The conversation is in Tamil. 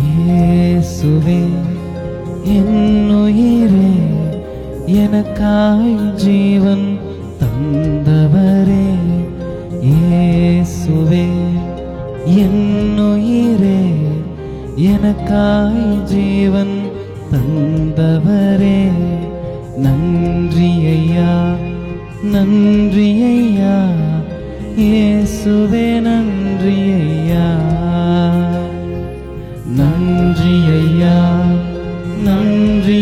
இயேசுவே என்னுயிரே எனக்காய் ஜீவன் தந்தவரே. இயேசுவே என்னுயிரே எனக்காய் ஜீவன் தந்தவரே. நன்றி ஐயா நன்றி ஐயா. இயேசுவே நன்றி ஐயா. நன்றி ஐயா நன்றி